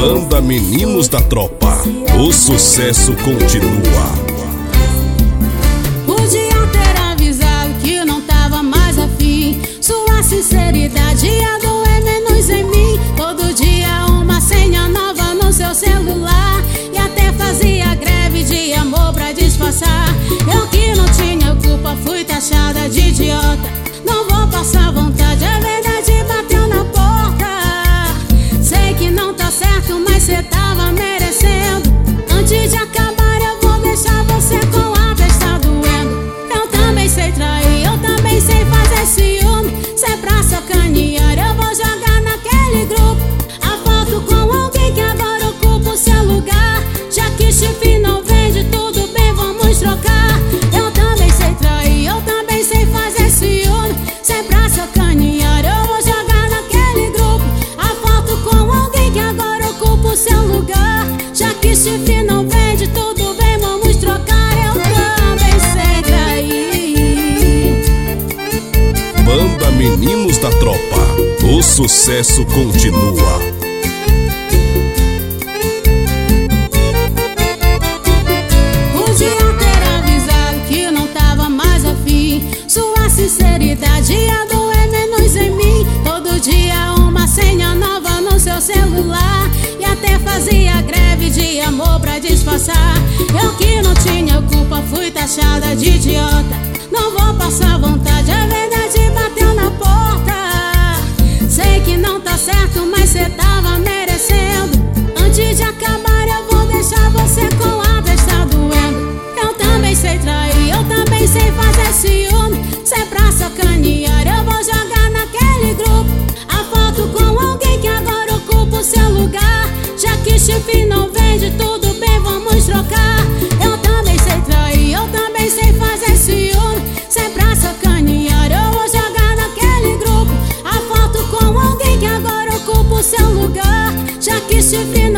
Banda Meninos da Tropa, o sucesso continua. Podia ter avisado que não tava mais afim. Sua sinceridade ia doer menos em mim. Todo dia uma senha nova no seu celular. E até fazia greve de amor pra disfarçar. Eu que não tinha culpa, fui taxada de idiota. Não vou passar vontade, lugar. Já que chifre não vende, tudo bem, vamos trocar. Eu também sei trair. Banda Meninos da Tropa, o sucesso continua. De amor pra disfarçar. Eu que não tinha culpa, fui taxada de idiota. Não vou passar vontade, Chifre não vende, tudo bem, vamos trocar. Eu também sei trair, eu também sei fazer ciúme. Se é pra sacanear, eu vou jogar naquele grupo. A foto com alguém que agora ocupa o seu lugar. Já que chifre